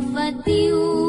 fatiu.